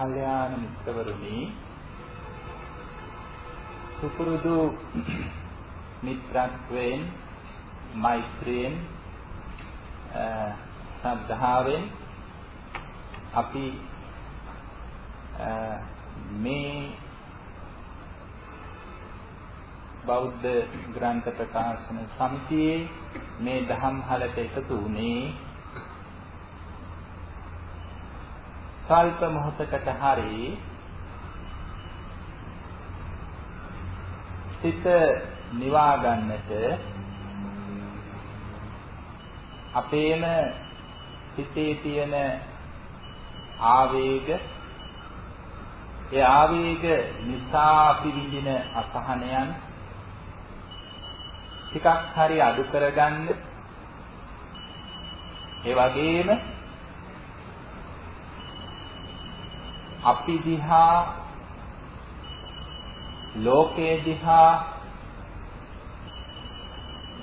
කල්යාණ මිත්‍රවරුනි සුපුරුදු මිත්‍රත්වයෙන් මෛත්‍රියෙන් ශ්‍රද්ධාවෙන් අපි මේ බෞද්ධ ග්‍රන්ථ ප්‍රකාශන සමිතියේ මේ දහම් හලට එකතු වුණේ සල්ප මොහොතකට හරි සිත නිවා ගන්නට අපේම හිතේ තියෙන ආවේග ඒ ආවේග නිසා අපි විඳින අසහනයන් ටිකක් හරි අඩු කරගන්න. ඒ වගේම අපි දිහා ලෝකයේ දිහා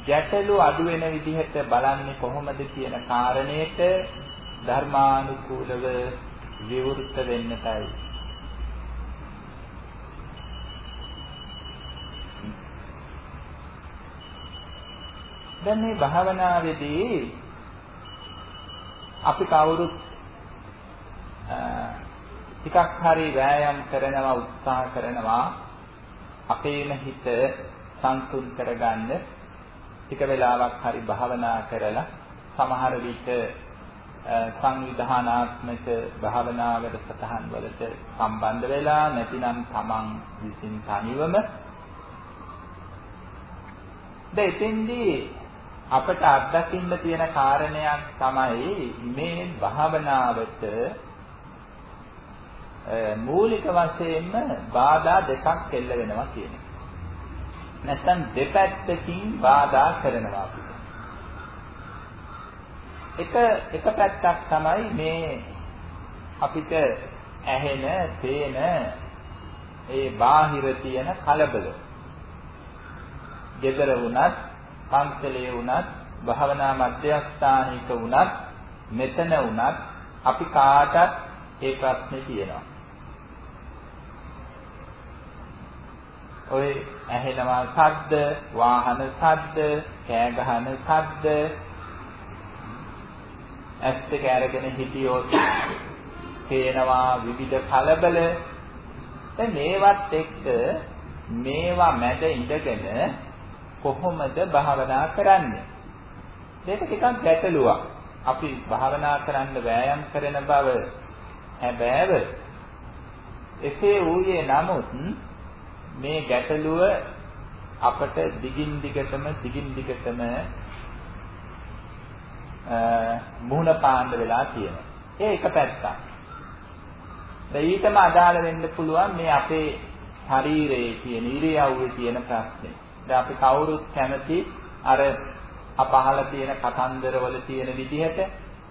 ගැටලු අඩු වෙන විදිහට බලන්නේ කොහොමද කියන කාරණේට ධර්මානුකූලව විවෘත වෙන්නටයි. දැන් මේ භාවනාවේදී අපි කවුරුත් ටිකක් හරි වෑයම් කරනවා උත්සාහ කරනවා අපේම හිත සංසුන් කරගන්න ටික වෙලාවක් හරි භාවනා කරලා සමහර විට සංවිධානාත්මක භාවනාවකට සතහන් වලට සම්බන්ධ වෙලා නැතිනම් තමන් විසින් තනිවම දෙතෙන්දී අපට අත්දකින්න තියෙන කාරණයක් තමයි මේ භාවනාවට මූලික වශයෙන්ම බාධා දෙකක් එල්ල වෙනවා කියන එක. නැත්තම් දෙපැත්තකින් බාධා කරනවා අපිට. එක එක පැත්තක් තමයි මේ අපිට ඇහෙන, පේන ඒ බාහිර තියෙන කලබල. gedara වුණත්, පන්සලේ වුණත්, භාවනා මධ්‍යස්ථානික වුණත්, මෙතන වුණත් අපි කාටත් ඒ ප්‍රශ්නේ තියෙනවා. ඔය ඇහෙනවා ශබ්ද, වාහන ශබ්ද, කෑ ගහන ශබ්ද. ඇස් දෙක අරගෙන හිටියොත් පේනවා විවිධ කලබල. දැන් මේවත් එක්ක මේවා මැද ඉඳගෙන කොහොමද භාවනා කරන්නේ? මේක ටිකක් ගැටලුවක්. අපි භාවනා කරන්න වෑයම් කරන බව හැබෑව එසේ වූයේ නමුත් මේ ගැටලුව අපට දිගින් දිගටම දිගින් දිගටම මුහුණ පාන්න වෙලා තියෙනවා. ඒ එක පැත්තක්. ඊටම අදාළ වෙන්න පුළුවන් මේ අපේ ශරීරයේ තියෙන ඉරියව්වේ තියෙන ප්‍රශ්නේ. දැන් අපි කවුරුත් කැමති අර අපහල තියෙන කතන්දරවල තියෙන විදිහට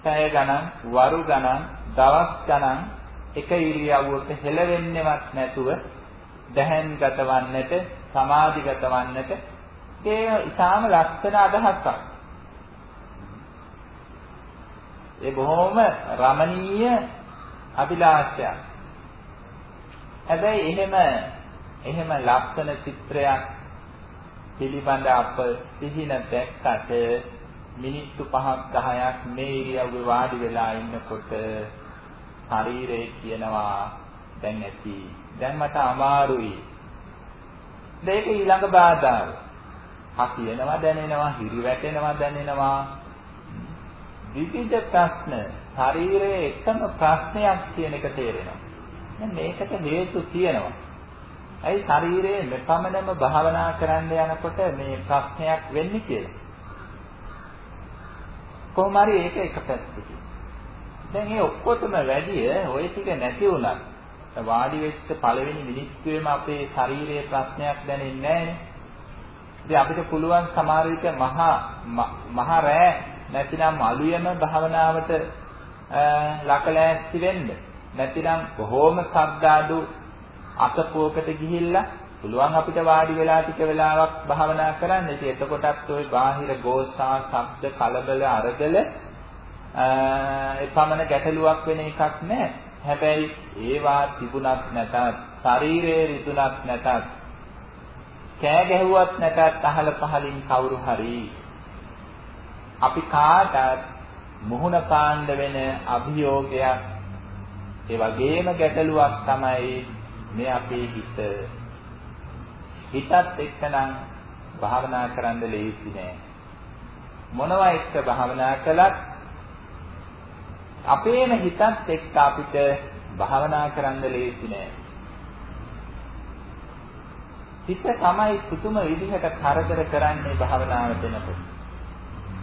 පැය ගණන්, වරු ගණන්, දවස් ගණන් එක ඉරියව්වක හෙලවෙන්නේවත් නැතුව දැහැන්ගත වන්නට, සමාධිගත වන්නට ඒ ඊටාම ලක්ෂණ අදහසක්. ඒ බොහොම රමණීය අභිලාෂයක්. හැබැයි එහෙම එහෙම ලක්ෂණ චිත්‍රයක් පිළිබඳ අප සිහින දැක්කට මිනිත්තු 5ක් 10ක් මේ ඉරියව්වේ වාඩි වෙලා ඉන්නකොට ශරීරය කියනවා දැන් ඇති දැන් මට අමාරුයි. මේක ඊළඟ බාධාව. හකියනවා දැනෙනවා හිරි වැටෙනවා දැනෙනවා. විවිධ ප්‍රශ්න ශරීරයේ එකම ප්‍රශ්නයක් කියන එක තේරෙනවා. දැන් මේකට හේතු තියෙනවා. ඇයි ශරීරයේ මෙපමණම භාවනා කරන්න යනකොට මේ ප්‍රශ්නයක් වෙන්නේ කියලා? කොහොම හරි ඒක එක පැත්තකින්. දැන් මේ ඔක්කොටම වැඩිය ওই ටික නැති වුණත් වාඩි වෙච්ච පළවෙනි මිනිත්තුවේම අපේ ශරීරයේ ප්‍රශ්නයක් දැනෙන්නේ නැහැ. ඉතින් අපිට පුළුවන් සමහර විට මහා මහා රෑ නැතිනම් අලුයම භාවනාවට ලකලෑස්ති වෙන්න. නැතිනම් බොහෝම ශබ්දාඩු අතපුවකට ගිහිල්ලා පුළුවන් අපිට වාඩි වෙලා ටික වෙලාවක් භාවනා කරන්න. ඉතින් එතකොටත් ওই බාහිර ගෝසා, ශබ්ද, කලබල, අරගල ඒ පමණ ගැටලුවක් වෙන එකක් නැහැ. හැබැයි ඒවා තිබුණත් නැතත් ශරීරයේ රිදුණත් නැතත් කෑ ගැහුවත් නැතත් අහල පහලින් කවුරු හරි අපි කාටත් මුහුණ පාණ්ඩ වෙන අභියෝගයක් ඒ වගේම ගැටලුවක් තමයි මේ අපේ හිත. හිතත් එක්කනම් භාවනා කරන්න ලේසි නෑ. මොනවා එක්ක භාවනා කළත් අපේම හිතත් එක්ක අපිට භාවනා කරන්න ලේසි නෑ. හිත තමයි පුතුම විදිහට කරදර කරන්නේ භාවනාව දෙනකොට.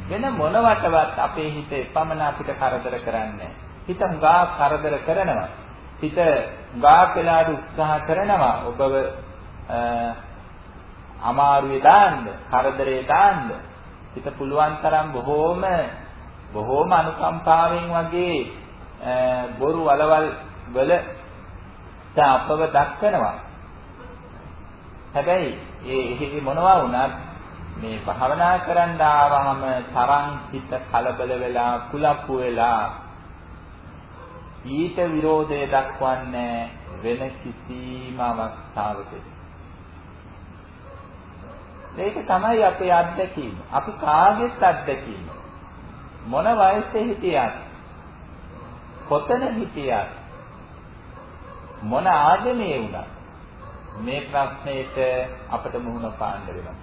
වෙන මොනවටවත් අපේ හිත එපමණ අපිට කරදර කරන්නේ. හිත හුඟා කරදර කරනවා. හිත හුඟා වෙලාට උත්සාහ කරනවා. ඔබව අමාරුවේ දාන්න කරදරේ දාන්න. හිත පුළුවන් තරම් බොහෝම බොහෝම අනුකම්පාවෙන් වගේ බොරු වලවල් වල අපව දක්වනවා හැබැයි ඒ මොනවා වුණත් මේ භාවනා කරන්න ආවම තරම් හිත කලබල වෙලා කුලප්පු වෙලා ඊට විරෝධය දක්වන්නේ වෙන කිසිම අවස්ථාවකදී ඒක තමයි අපේ අත්දැකීම. අපි කාගෙත් අත්දැකීම. මොන වයසේ හිටියත් කොතන හිටියත් මොන ආගමේ වුණත් මේ ප්‍රශ්නෙට අපිට මුහුණ පාන්න වෙනවා.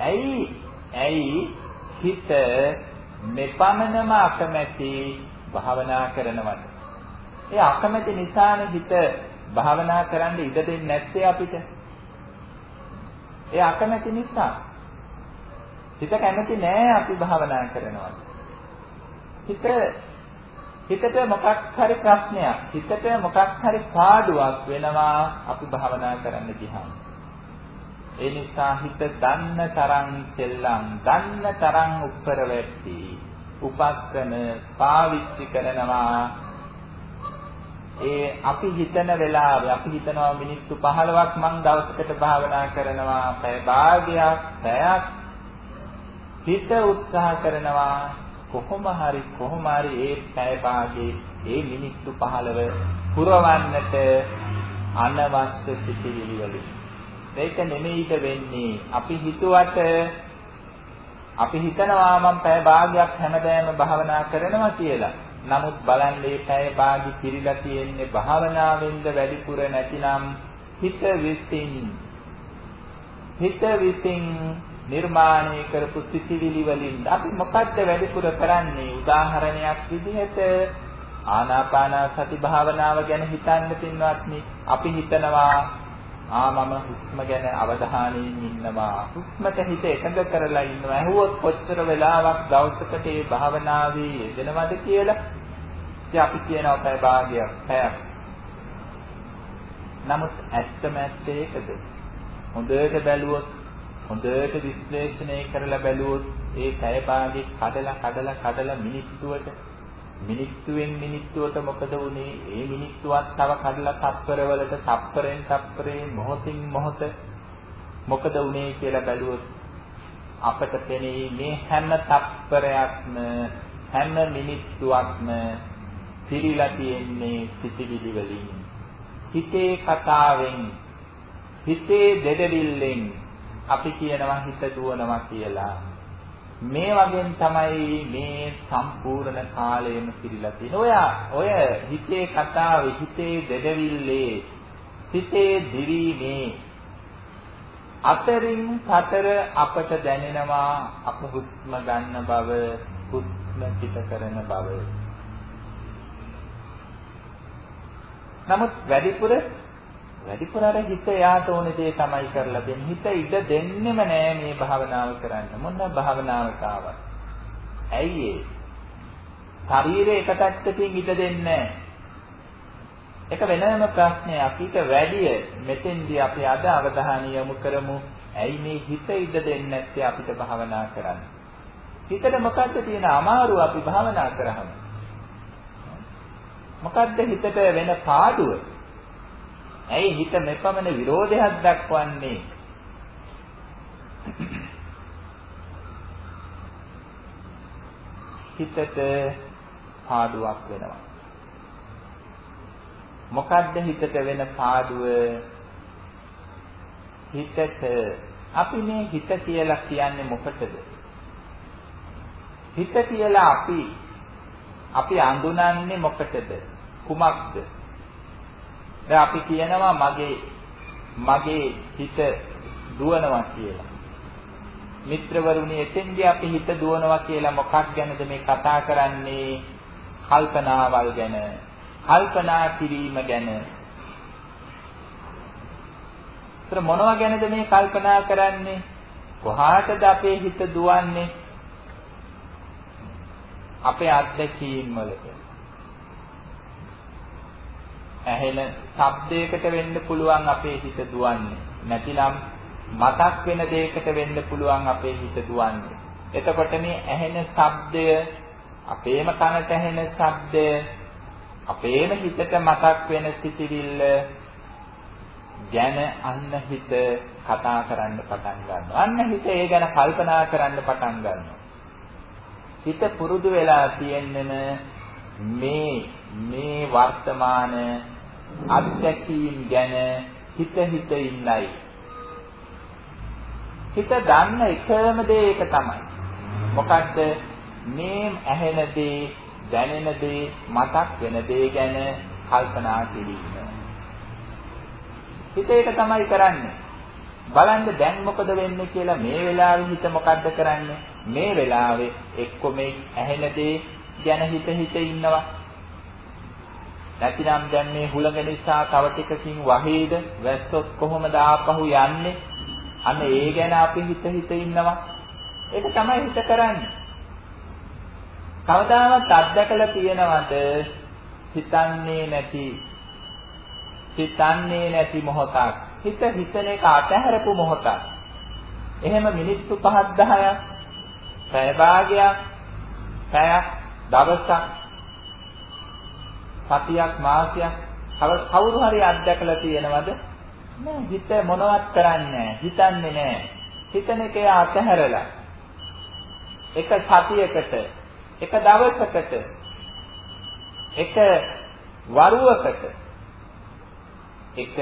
ඇයි? ඇයි හිත මෙපමණම අකමැති භාවනා කරනවට? ඒ අකමැති නිසානේ හිත භාවනා කරන්න ඉඩ දෙන්නේ නැත්තේ අපිට. ඒ අකමැති නිසා. හිත කැමති නෑ අපි භාවනා කරනවා. හිත හිතට මොකක් හරි ප්‍රශ්නයක්, හිතට මොකක් හරි පාඩුවක් වෙනවා අපි භාවනා කරන්න ගියාම. ඒ නිසා හිත දන්න තරම් සෙල්ලම්, දන්න තරම් උත්තර වෙtti, උපස්කන පාවිච්චි කරනවා ඒ අපි හිතන වෙලාවේ අපි හිතනවා මිනිත්තු 15ක් මං දවසකට භාවනා කරනවා පැය භාගයක් පැයක් හිත උත්සාහ කරනවා කොහොම හරි කොහොම හරි ඒ පැය භාගේ ඒ මිනිත්තු 15 පුරවන්නට අනවශ්‍ය සිතිවිලි වලින් ඒක නෙමෙයිද වෙන්නේ? අපි හිතුවට අපි හිතනවා මම පැය භාගයක් හැමදාම භාවනා කරනවා කියලා. නමුත් බලන්න මේ පැය භාගි පිරීලා තියෙන්නේ භාවනාවෙන්ද වැඩිපුර නැතිනම් හිත විසින් හිත විසින් නිර්මාණය කරපු සිතිවිලි වලින් අපි මොකද්ද වැඩිපුර කරන්නේ? උදාහරණයක් විදිහට ආනාපාන සති භාවනාව ගැන හිතන්න පින්වත්නි. අපි හිතනවා ආ මම හුස්ම ගැන අවධානයෙන් ඉන්නවා. හුස්මට හිත එකඟ කරලා ඉන්නවා. ඇහුවොත් කොච්චර වෙලාවක් දවසකට මේ භාවනාවේ යෙදෙනවද කියලා ඉතින් අපි කියනවා පැය භාගයක් පැයක්. නමුත් ඇත්තම ඇත්ත ඒකද? හොඳට බැලුවොත් හොඳට විශ්ලේෂණය කරලා බැලුවොත් ඒ පැය භාගෙ කඩලා කඩලා කඩලා මිනිත්තුවට මිනිත්තුවෙන් මිනිත්තුවට මොකද වුනේ? ඒ මිනිත්තුවත් තව කඩලා තප්පරවලට තප්පරෙන් තප්පරේ මොහොතින් මොහොත මොකද වුනේ කියලා බැලුවොත් අපට පෙනේ මේ හැම තප්පරයක්ම හැම මිනිත්තුවක්ම පිරීලා තියෙන්නේ සිතිවිලි වලින්. හිතේ කතාවෙන් හිතේ දෙදවිල්ලෙන් අපි කියනවා හිත දුවනවා කියලා. මේ වගේ තමයි මේ සම්පූර්ණ කාලයම පිරීලා තියෙන්නේ. ඔය ඔය හිතේ කතාවේ හිතේ දෙදවිල්ලේ හිතේ දිවිනේ අතරින් පතර අපට දැනෙනවා අප හුස්ම ගන්න බව හුස්ම පිට කරන බව. නමුත් වැඩිපුර වැඩිපුර අර හිත යාට ඕන දේ තමයි කරලා දෙන්නේ. හිත ඉඩ දෙන්නෙම නෑ මේ භාවනාව කරන්න. මොන භාවනාවක් ආවත්. ඇයි ඒ? ශරීරේ එක පැත්තකින් ඉඩ දෙන්නේ එක වෙනම ප්‍රශ්නයක්. ඊට වැඩිය මෙතෙන්දී අපි අද අවධානය යොමු කරමු. ඇයි මේ හිත ඉඩ දෙන්නේ නැත්තේ අපිට භාවනා කරන්න? හිතට මොකද්ද තියෙන අමාරුව අපි භාවනා කරාම? මොකද්ද හිතට වෙන පාඩුව? ඇයි හිත මෙපමණ විරෝධයක් දක්වන්නේ? හිතට පාඩුවක් වෙනවා. මොකද්ද හිතට වෙන පාඩුව? හිතට අපි මේ හිත කියලා කියන්නේ මොකටද? හිත කියලා අපි අපි අඳුනන්නේ මොකටද? කුමක්ද? දැන් අපි කියනවා මගේ මගේ හිත දුවනවා කියලා. මිත්‍රවරුනි එතෙන්දී අපි හිත දුවනවා කියලා මොකක් ගැනද මේ කතා කරන්නේ? කල්පනාවල් ගැන. කල්පනා කිරීම ගැන. ඒතර මොනවා ගැනද මේ කල්පනා කරන්නේ? කොහාටද අපේ හිත දුවන්නේ? අපේ අත්දැකීම් වලට. ඇහෙන ශබ්දයකට වෙන්න පුළුවන් අපේ හිත දුවන්නේ. නැතිනම් මතක් වෙන දෙයකට වෙන්න පුළුවන් අපේ හිත දුවන්නේ. එතකොට මේ ඇහෙන ශබ්දය අපේම කනට ඇහෙන ශබ්දය අපේම හිතට මතක් වෙන සිතිවිල්ල ගැන අන්න හිත කතා කරන්න පටන් ගන්නවා. අන්න හිත ඒ ගැන කල්පනා කරන්න පටන් ගන්නවා. හිත පුරුදු වෙලා තියෙන්නම මේ මේ වර්තමාන අත්දැකීම් ගැන හිත හිත ඉන්නයි. හිත දන්න එකම දේ ඒක තමයි. මොකද්ද? මේ ඇහෙන දේ, දැනෙන දේ, මතක් වෙන දේ ගැන කල්පනා කිරීම. හිත ඒක තමයි කරන්නේ. බලන්න දැන් මොකද වෙන්නේ කියලා මේ වෙලාවේ හිත මොකද්ද කරන්නේ? මේ වෙලාවේ එක්ක මේ ඇහෙන දේ ගැන හිත හිත ඉන්නවා. නැතිනම් දැන් මේ හුලඟ නිසා තව ටිකකින් වහේද වැස්සොත් කොහොමද ආපහු යන්නේ? අන්න ඒ ගැන අපි හිත හිත ඉන්නවා. ඒක තමයි හිත කරන්නේ. කවදාවත් අත්දකලා තියෙනවද හිතන්නේ නැති හිතන්නේ නැති මොහොතක් හිත හිතන එක අතහැරපු මොහොතක් එහෙම මිනිත්තු 5ක් 10ක් පැය භාගයක් පැයක් දවසක් සතියක් මාසයක් කවුරු හරි අත්දැකලා තියෙනවද? නෑ හිත මොනවත් කරන්නේ හිතන්නේ නෑ. හිතන එක අතහැරලා එක සතියකට එක දවසකට එක වරුවකට එක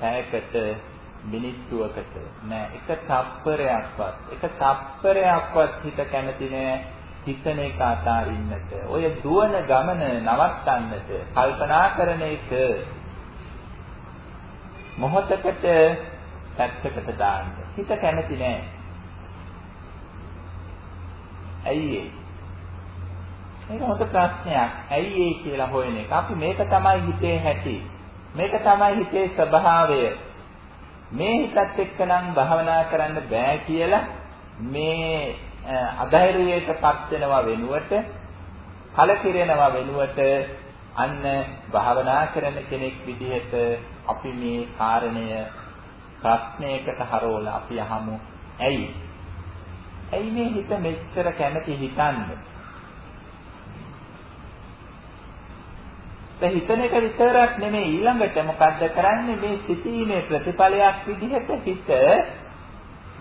පැයකට මිනිත්තුවකට නෑ එක තප්පරයක්වත් එක තප්පරයක්වත් හිත කැමති නෑ. හිතන එක අතාරින්නට ඔය දුවන ගමන නවත්තන්නට කල්පනා කරන එක මොහොතකට පැත්තකට දාන්න. හිත කැමති නෑ. ඇයි ඒ? මේක හොඳ ප්‍රශ්නයක්. ඇයි ඒ කියලා හොයන එක? අපි මේක තමයි හිතේ හැටි. මේක තමයි හිතේ ස්වභාවය. මේ හිතත් එක්කනම් භාවනා කරන්න බෑ කියලා මේ අධෛර්යයටපත් වෙනවා වෙනුවට කලකිරෙනවා වෙනුවට අන්න භාවනා කරන කෙනෙක් විදිහට අපි මේ කාරණය ප්‍රශ්නයකට හරවලා අපි අහමු. ඇයි? ඇයි මේ හිත මෙච්චර කැමති හිතන්නේ? දැන් හිතන එක විතරක් නෙමෙයි ඊළඟට මොකද්ද කරන්නේ? මේ සිතීමේ ප්‍රතිඵලයක් විදිහට හිත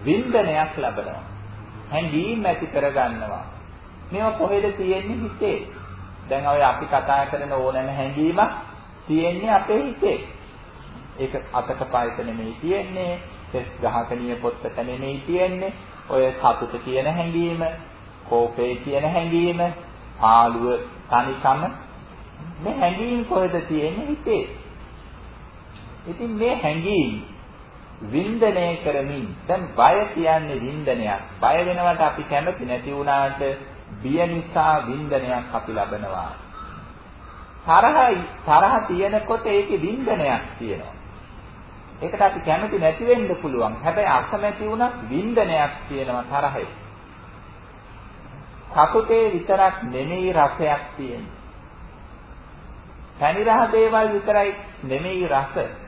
වින්දනයක් ලබනවා. හැඟීම් ඇති කරගන්නවා. මේවා කොහෙද තියෙන්නේ හිතේ? දැන් ඔය අපි කතා කරන ඕනෑම හැඟීමක් තියෙන්නේ අපේ හිතේ. ඒක අතක පායක නෙමෙයි තියෙන්නේ, තෙස් ගහකනිය පොත්තක නෙමෙයි තියෙන්නේ. ඔය සතුට කියන හැඟීම, කෝපේ කියන හැඟීම, ආලුව තනිකම මේ හැඟීම් කොහෙද තියෙන්නේ හිතේ. ඉතින් මේ හැඟීම් වින්දනය කරමින් දැන් බය කියන්නේ වින්දනයක්. බය වෙනවට අපි කැමති නැති වුණාට බිය නිසා වින්දනයක් අපි ලබනවා. තරහයි තරහ තියෙනකොට ඒකේ වින්දනයක් තියෙනවා. ඒකට අපි කැමති නැති වෙන්න පුළුවන්. හැබැයි අකමැති වුණත් වින්දනයක් තියෙනවා තරහේ. සතුටේ විතරක් නෙමෙයි රසයක් තියෙන්නේ. පැණි රහ දේවල් විතරයි නෙමෙයි රස.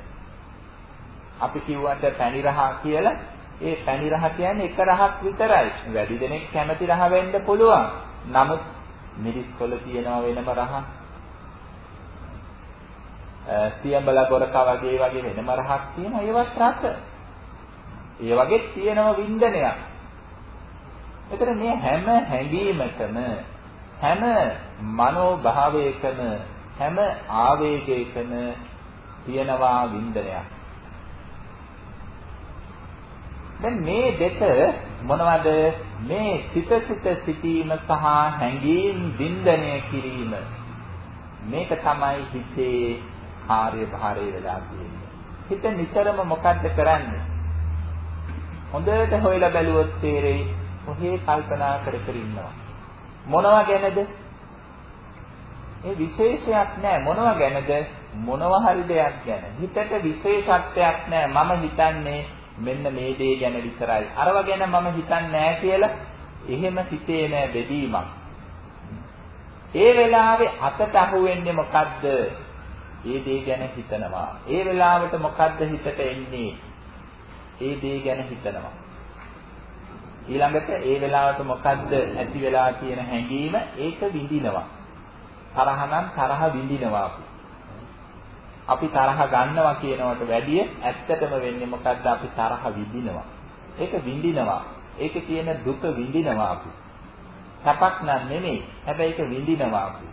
අපි කිව්වට පැණි රහ කියලා ඒ පැණි රහ කියන්නේ එක රහක් විතරයි. වැඩි දෙනෙක් කැමති රහ වෙන්න පුළුවන්. නමුත් මිරිස් වල තියෙනවා වෙනම රහ. සියඹල ගොරක වගේ වගේ වෙනම රහක් තියෙනවා ඒවත් රස. ඒ වගේ තියෙනව වින්දනයක්. එතන මේ හැම හැඟීමකම හැම මනෝභාවයකම හැම ආවේගයකම තියෙනවා වින්දනයක්. දැන් මේ දෙක මොනවද? මේ සිත සිත සිටීම සහ හැඟීම් වින්දනය කිරීම. මේක තමයි හිතේ කාර්යභාරය වෙලා තියෙන්නේ. හිත නිතරම මොකද්ද කරන්නේ? හොඳට හොයලා බැලුවොත් තේරෙයි කොහේ කල්පනා කර කර ඉන්නවා. මොනවා ගැනද? ඒ විශේෂයක් නෑ මොනවා ගැනද? මොනවා හරි දෙයක් ගැන. හිතට විශේෂත්වයක් නෑ. මම හිතන්නේ මෙන්න මේ දේ ගැන විතරයි. අරව ගැන මම හිතන්නේ නෑ කියලා එහෙම හිතේ නෑ බෙදීමක්. ඒ වෙලාවේ අතට අහු වෙන්නේ මොකද්ද? ඒ දේ ගැන හිතනවා. ඒ වෙලාවට මොකද්ද හිතට එන්නේ? ඒ දේ ගැන හිතනවා. ඊළඟට ඒ වෙලාවට මොකද්ද ඇති වෙලා තියෙන හැඟීම ඒක විඳිනවා. තරහ නම් තරහ විඳිනවා අපි. අපි තරහ ගන්නවා කියනවට වැඩිය ඇත්තටම වෙන්නේ මොකද්ද අපි තරහ විඳිනවා. ඒක විඳිනවා. ඒක කියන දුක විඳිනවා අපි. සපක් නම් නෙමෙයි. හැබැයි ඒක විඳිනවා අපි.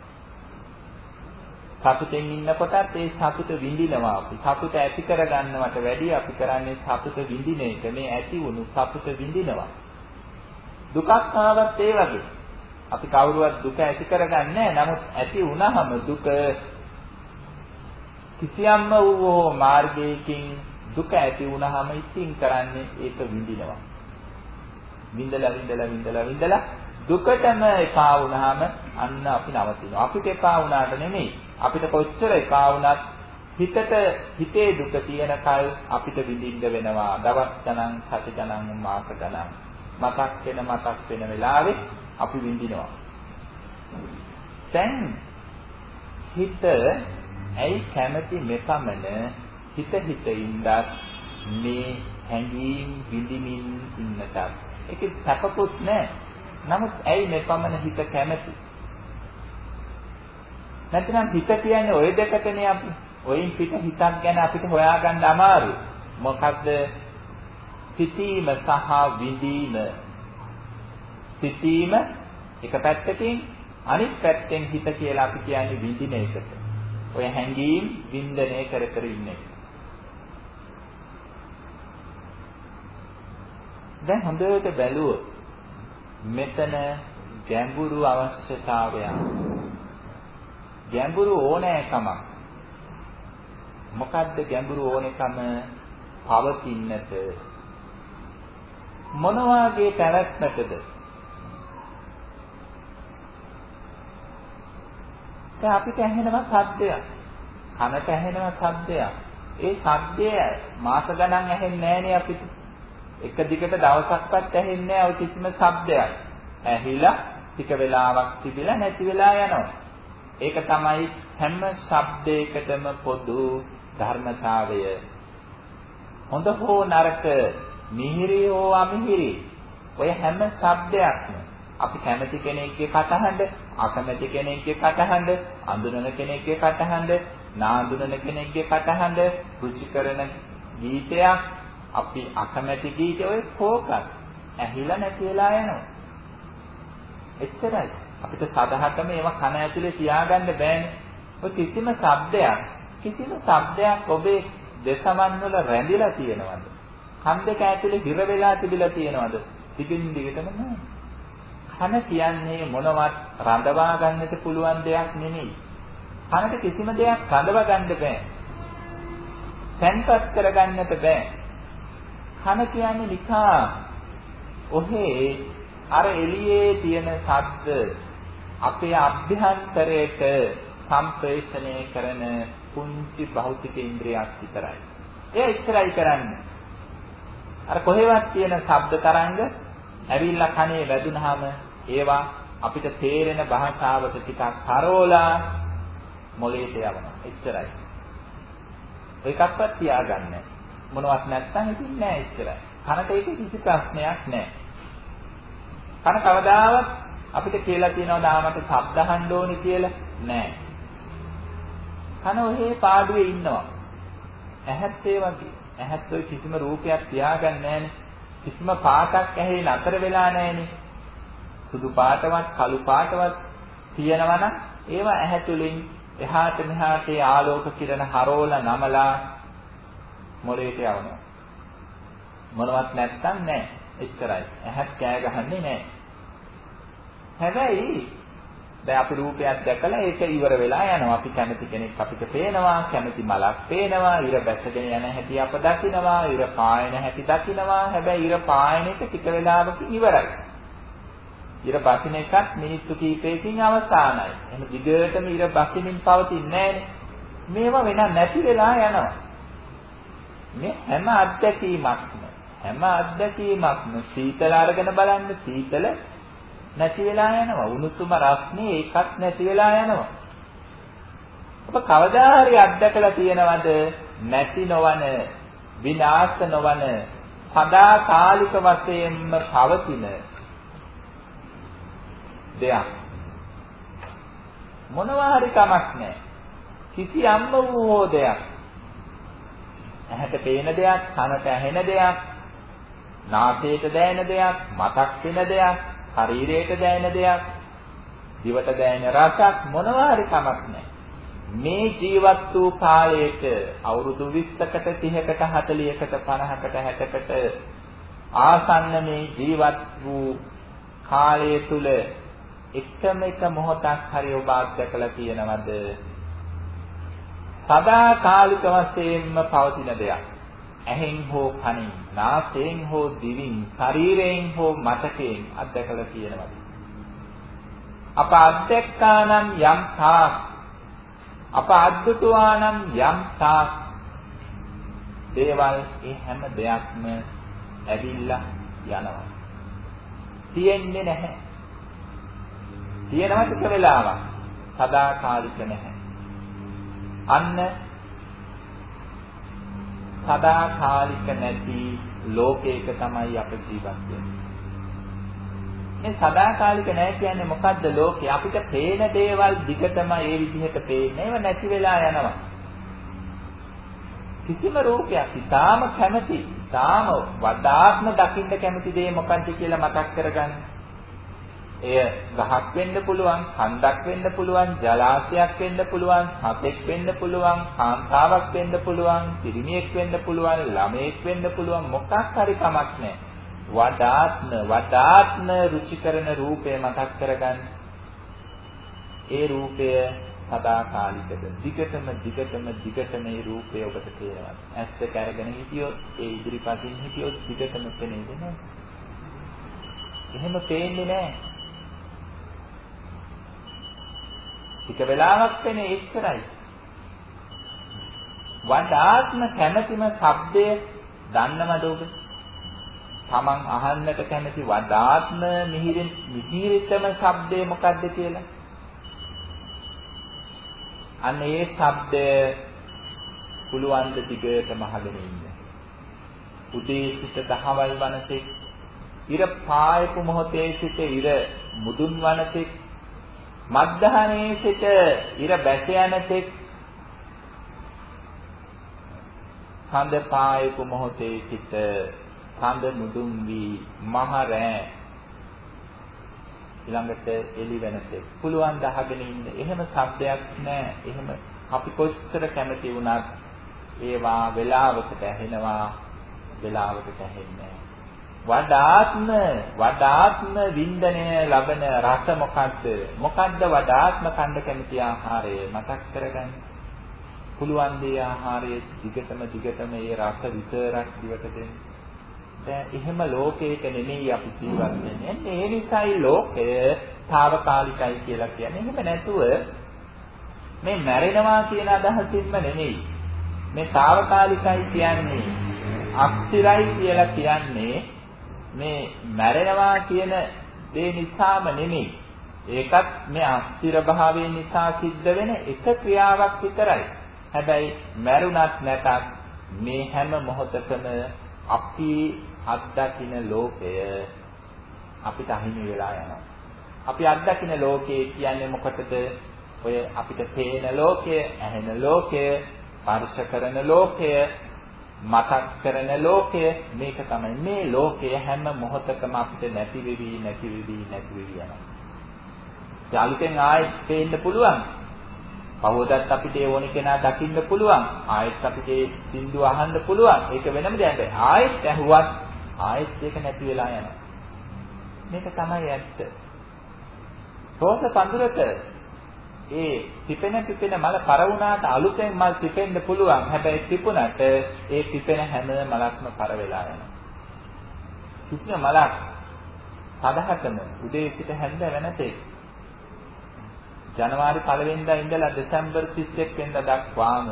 සතුටෙන් ඉන්නකොටත් ඒ සතුට විඳිනවා අපි. සතුට ඇති කරගන්නවට වැඩිය අපි කරන්නේ සතුට විඳින එක. මේ ඇති වුණු සතුට විඳිනවා. දුකක් ආවත් ඒ වගේ. අපි කවුරුවත් දුක ඇති කරගන්නේ නමුත් ඇති වුණාම දුක කිසියම්ම වූ මාර්ගයකින් දුක ඇති වුණාම ඉතින් කරන්නේ ඒක විඳිනවා. විඳලා විඳලා විඳලා විඳලා දුකටම එපා වුණාම අන්න අපි නවතිනවා. අපිට එපා වුණාට නෙමෙයි. අපිට කොච්චර එපා වුණත් හිතට හිතේ දුක තියෙන කල් අපිට විඳින්න වෙනවා. දවස් ගණන්, සති ගණන්, මාස ගණන්. මතක් වෙන මතක් වෙන වෙලාවේ අපි විඳිනවා. දැන් හිත ඇයි කැමති මෙපමණ හිත හිත ඉඳත් මේ හැඟීම් විඳිමින් ඉන්නට. ඒක සැපකුත් නෑ. නමුත් ඇයි මෙපමණ හිත කැමති? නැත්නම් හිත කියන්නේ ওই දෙකටනේ අපි. ඔයින් පිට හිතක් ගැන අපිට හොයාගන්න අමාරුයි. මොකද්ද? සිතීම සහ විඳීම. සිතීම එක පැත්තකින් අනිත් පැත්තෙන් හිත කියලා අපි කියන්නේ විඳින එකට. ඔය හැඟීම් වින්දනය කර කර ඉන්නේ. දැන් හොඳට බැලුවොත් මෙතන ගැඹුරු අවශ්‍යතාවයක්. ගැඹුරු ඕනෑකමක්. මොකද්ද ගැඹුරු ඕනෑකම? පවතින්නට. මොන වාගේ පැවැත්මකද දැන් අපිට ඇහෙනවා සද්දයක් කනට ඇහෙනවා සද්දයක් ඒ සද්දය මාස ගණන් ඇහෙන්නේ නැහනේ අපිට එක දිගට දවසක්වත් ඇහෙන්නේ නැහැ ඔය කිසිම ශබ්දයක්. ඇහිලා ටික වෙලාවක් තිබිලා නැති වෙලා යනවා. ඒක තමයි හැම ශබ්දයකටම පොදු ධර්මතාවය. හොඳ හෝ නරක, මිහිරි හෝ අමිහිරි, ඔය හැම ශබ්දයක්ම අපි කැමති කෙනෙක්ගේ කටහඬ, අකමැති කෙනෙක්ගේ කටහඬ, අඳුනන කෙනෙක්ගේ කටහඬ, නාඳුනන කෙනෙක්ගේ කටහඬ, රුචි කරන ගීතයක් අපි අකමැති ගීත ඔය ෆෝකස් ඇහිලා නැති වෙලා යනවා. එච්චරයි. අපිට සදහටම ඒවා කන ඇතුලේ තියාගන්න බෑනේ. ඔය කිසිම ශබ්දයක් කිසිම ශබ්දයක් ඔබේ දෙසමන් වල රැඳිලා තියෙනවද? කන් දෙක ඇතුලේ හිර වෙලා තිබිලා තියෙනවද? දිගින් දිගටම නෑ. කන කියන්නේ මොනවත් රඳවා ගන්නට පුළුවන් දෙයක් නෙමෙයි. කනට කිසිම දෙයක් රඳවා ගන්න බෑ. සෙන්සස් කරගන්නට බෑ. කන කියන්නේ නිකා ඔහේ අර එළියේ තියෙන ශබ්ද අපේ අභ්‍යන්තරයට සම්ප්‍රේෂණය කරන පුංචි භෞතික ඉන්ද්‍රියක් විතරයි. ඒ ඉතරයි කරන්නේ. අර කොහෙවත් තියෙන ශබ්ද තරංග ඇවිල්ලා කනේ වැදුනහම ඒවා අපිට තේරෙන භාෂාවට ටිකක් කරෝලා මොලේට යවනවා. එච්චරයි. ඒකක්වත් තියාගන්නේ මොනවත් නැත්නම් ඉතින් නෑ එච්චරයි. කනට ඒක කිසි ප්‍රශ්නයක් නෑ. කන කවදාවත් අපිට කියලා තියනවා දාමට ශබ්ද අහන්න ඕනේ කියලා නෑ. කන ඔහේ පාඩුවේ ඉන්නවා. ඇහත් ඒ වගේ. ඇහත් ඔය කිසිම රූපයක් තියාගන්නේ නෑනේ. කිසිම පාටක් ඇහි නතර වෙලා නෑනේ. සුදු පාටවත් කළු පාටවත් තියෙනවා නම් ඒවා ඇහැ තුලින් එහාට මෙහාට ආලෝක කිරණ හරෝලා නමලා මොලේට යවනවා. මොනවත් නැත්තම් නැහැ. එච්චරයි. ඇහත් කෑ ගහන්නේ නැහැ. හැබැයි දැන් අපි රූපයක් දැකලා ඒක ඉවර වෙලා යනවා. අපි කැමති කෙනෙක් අපිට පේනවා, කැමති මලක් පේනවා, ඉර බැසගෙන යන හැටි අප දකිනවා, ඉර පායන හැටි දකිනවා. හැබැයි ඉර පායන එක ටික වෙලාවකින් ඉවරයි. ඉර බසින එකත් මිනිත්තු කිහිපයකින් අවසానයි. එහෙනම් දිගටම ඉර බසිනින් පවතින්නේ මේවා වෙන නැති වෙලා යනවා. මේ හැම අත්දැකීමක්ම හැම අත්දැකීමක්ම සීතල අරගෙන බලන්න සීතල නැති වෙලා යනවා. උණුසුම රස්නේ ඒකත් නැති වෙලා යනවා. ඔබ කවදා හරි අත්දැකලා තියෙනවද නැති නොවන විනාශ නොවන සදාකාලික වශයෙන්ම පවතින දෙයක්. මොනවා හරි කමක් නැහැ කිසියම්ම වූ දෙයක්. ඇහැට පේන දෙයක් කනට ඇහෙන දෙයක් නාසයට දැනෙන දෙයක් මතක් වෙන දෙයක් ශරීරයට දැනෙන දෙයක්, දිවට දැනෙන රසක් මොනවා හරි කමක් නැහැ. මේ ජීවත් වූ කාලයට අවුරුදු 20කට 30කට 40කට 50කට 60කට ආසන්න මේ ජීවත් වූ කාලය තුල එකම එක මොහොතක් හරි ඔබ අත්දකලා තියෙනවද? සදාකාලික වශයෙන්ම පවතින දෙයක්. ඇහෙන් හෝ කනින්, නාසයෙන් හෝ දිවින්, ශරීරයෙන් හෝ මතකයෙන් අත්දකලා තියෙනවද? අප අත්දැක්කා නම් යම් තාක් අප අද්දුතුවා නම් යම් තාක් දේවල් ඒ හැම දෙයක්ම ඇවිල්ලා යනවා. තියෙන්නේ නැහැ. තියෙනවා ටික වෙලාවක්. සදාකාලික නැහැ. අන්න සදාකාලික නැති ලෝකයක තමයි අප ජීවත් වෙන්නේ. මේ සදාකාලික නැහැ කියන්නේ මොකද්ද ලෝකේ? අපිට පේන දේවල් දිගටම ඒ විදිහට පේන්නේ. ඒව නැති වෙලා යනවා. කිසිම රූපයක් ඉතාම කැමති, ඉතාම වඩාත්ම දකින්න කැමති දේ මොකක්ද කියලා මතක් කරගන්න. එය ගහක් වෙන්න පුළුවන්, කන්දක් වෙන්න පුළුවන්, ජලාශයක් වෙන්න පුළුවන්, හතෙක් වෙන්න පුළුවන්, කාන්තාවක් වෙන්න පුළුවන්, පිරිමියෙක් වෙන්න පුළුවන්, ළමයෙක් වෙන්න පුළුවන් මොකක් හරි කමක් නැහැ. වඩාත්ම වඩාත්ම රුචි කරන රූපය මතක් කරගන්න. ඒ රූපය සදාකාලිකද දිගටම දිගටම දිගටම මේ රූපය ඔබට තේරෙනවා. ඇස් දෙක අරගෙන හිටියොත් ඒ ඉදිරිපසින් හිටියොත් දිගටම පෙනෙන්නේ නැහැ. එහෙම පේන්නේ නැහැ. ටික වෙලාවක් වෙන්නේ එච්චරයි. වඩාත්ම කැමැතිම ශබ්දය දන්නවද ඔබ? Taman අහන්නට කැමති වඩාත්ම මිහිරින් මිහිරිතම ශබ්දය මොකද්ද කියලා? අන්න ඒ ශබ්දය පුළුවන් ද දිගටම අහගෙන ඉන්න. උදේ සිට දහවල් වනසෙක් ඉර පායපු මොහොතේ සිට ඉර මුදුන් වනසෙක් මධ්‍යහනේ සිට ඉර බැස යන තෙක් සඳ පායක මොහොතේ සිට සඳ මුදුන් වී මහ රෑ ඊළඟට එළි වෙනතෙක් පුළුවන් දහගෙන ඉන්න. එහෙම શબ્දයක් නැහැ එහෙම අපි කොච්චර කැමති වුණත් ඒවා වෙලාවකට ඇහෙනවා. වෙලාවකට ඇහෙන්නේ වඩාත්ම වඩාත්ම වින්දනය ලබන රස මොකද්ද? මොකද්ද වඩාත්ම කන්න කැමති ආහාරය මතක් කරගන්න. පුළුවන් දේ ආහාරයේ දිගටම දිගටම ඒ රස විතරක් දිවට දෙන්න. දැන් එහෙම ලෝකයක නෙමෙයි අපි ජීවත් වෙන්නේ. ඒ නිසායි ලෝකය తాවකාලිකයි කියලා කියන්නේ. එහෙම නැතුව මේ මැරෙනවා කියන අදහසින්ම නෙමෙයි. මේ తాවකාලිකයි කියන්නේ අස්තිරයි කියලා කියන්නේ මේ මැරෙනවා කියන දේ නිසාම නෙමෙයි. ඒකත් මේ අස්තිර භාවයෙන් නිසා සිද්ධ වෙන එක ක්‍රියාවක් විතරයි. හැබැයි මැරුණත් නැතත් මේ හැම මොහොතකම අපි අත්දකින ලෝකය අපිට අහිමි වෙලා යනවා. අපි අත්දකින ලෝකය කියන්නේ මොකටද? ඔය අපිට පේන ලෝකය, ඇහෙන ලෝකය, ස්පර්ශ කරන ලෝකය, මතක් කරන ලෝකය මේක තමයි මේ ලෝකය හැම මොහොතකම අපිට නැති වෙවි නැති වෙවි නැති වෙවි යනවා. ඒ අලුතෙන් ආයෙත් පේන්න පුළුවන්. පහවදත් අපිට ඒ ඕනි කෙනා දකින්න පුළුවන්. ආයෙත් අපිට ඒ සින්දු අහන්න පුළුවන්. ඒක වෙනම දෙයක්. ආයෙත් ඇහුවත් ආයෙත් ඒක නැති වෙලා යනවා. මේක තමයි ඇත්ත. රෝස පඳුරට ඒ පිපෙන පිපෙන මල පර වුණාට අලුතෙන් මල් පිපෙන්න පුළුවන්. හැබැයි පිපුණට ඒ පිපෙන හැම මලක්ම පර වෙලා යනවා. කිසිම මලක් සදහටම උදේ සිට හැන්ද වෙනතේ ජනවාරි 1 වෙනිදා ඉඳලා දෙසැම්බර් 31 වෙනිදා දක්වාම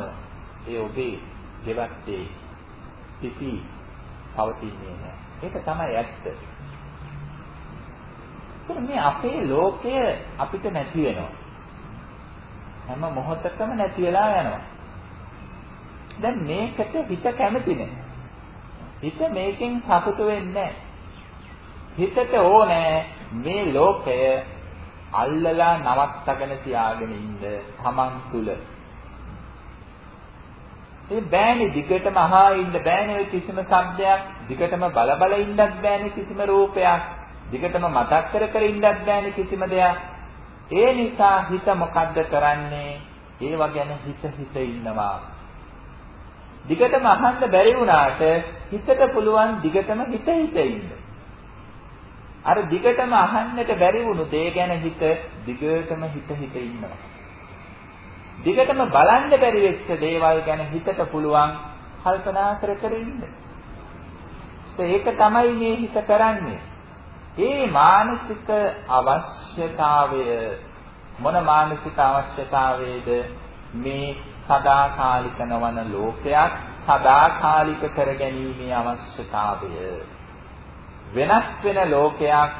ඒ ඔබේ දෙවත්තේ පිපි පවතින්නේ නැහැ. ඒක තමයි ඇත්ත. මේ අපේ ලෝකය අපිට නැති වෙනවා. හැම මොහොතකම නැති වෙලා යනවා. දැන් මේකට හිත කැමති නැහැ. හිත මේකෙන් සතුටු වෙන්නේ නැහැ. හිතට ඕනේ මේ ලෝකය අල්ලලා නවත්තගෙන තියාගෙන ඉන්න තමන් තුල. ඒ බෑනේ දිගටම අහා ඉන්න බෑනේ කිසිම શબ્දයක්, දිගටම බල බල ඉන්නත් බෑනේ කිසිම රූපයක්, දිගටම මතක් කර කර ඉන්නත් බෑනේ කිසිම දෙයක්. ඒ නිසා හිත මොකද්ද කරන්නේ? ඒව ගැන හිත හිත ඉන්නවා. දිගටම අහන්න බැරි වුණාට හිතට පුළුවන් දිගටම හිත හිත ඉන්න. අර දිගටම අහන්නට බැරි වුණු දේ ගැන හිත දිගටම හිත හිත ඉන්නවා. දිගටම බලන්න බැරි වෙච්ච දේවල් ගැන හිතට පුළුවන් කල්පනා කර කර ඉන්න. ඒක තමයි මේ හිත කරන්නේ. ඒ මානසික අවශ්‍යතාවය මොන මානසික අවශ්‍යතාවයේද? මේ සදාකාලික නොවන ලෝකයක් සදාකාලික කරගැනීමේ අවශ්‍යතාවය. වෙනස් වෙන ලෝකයක්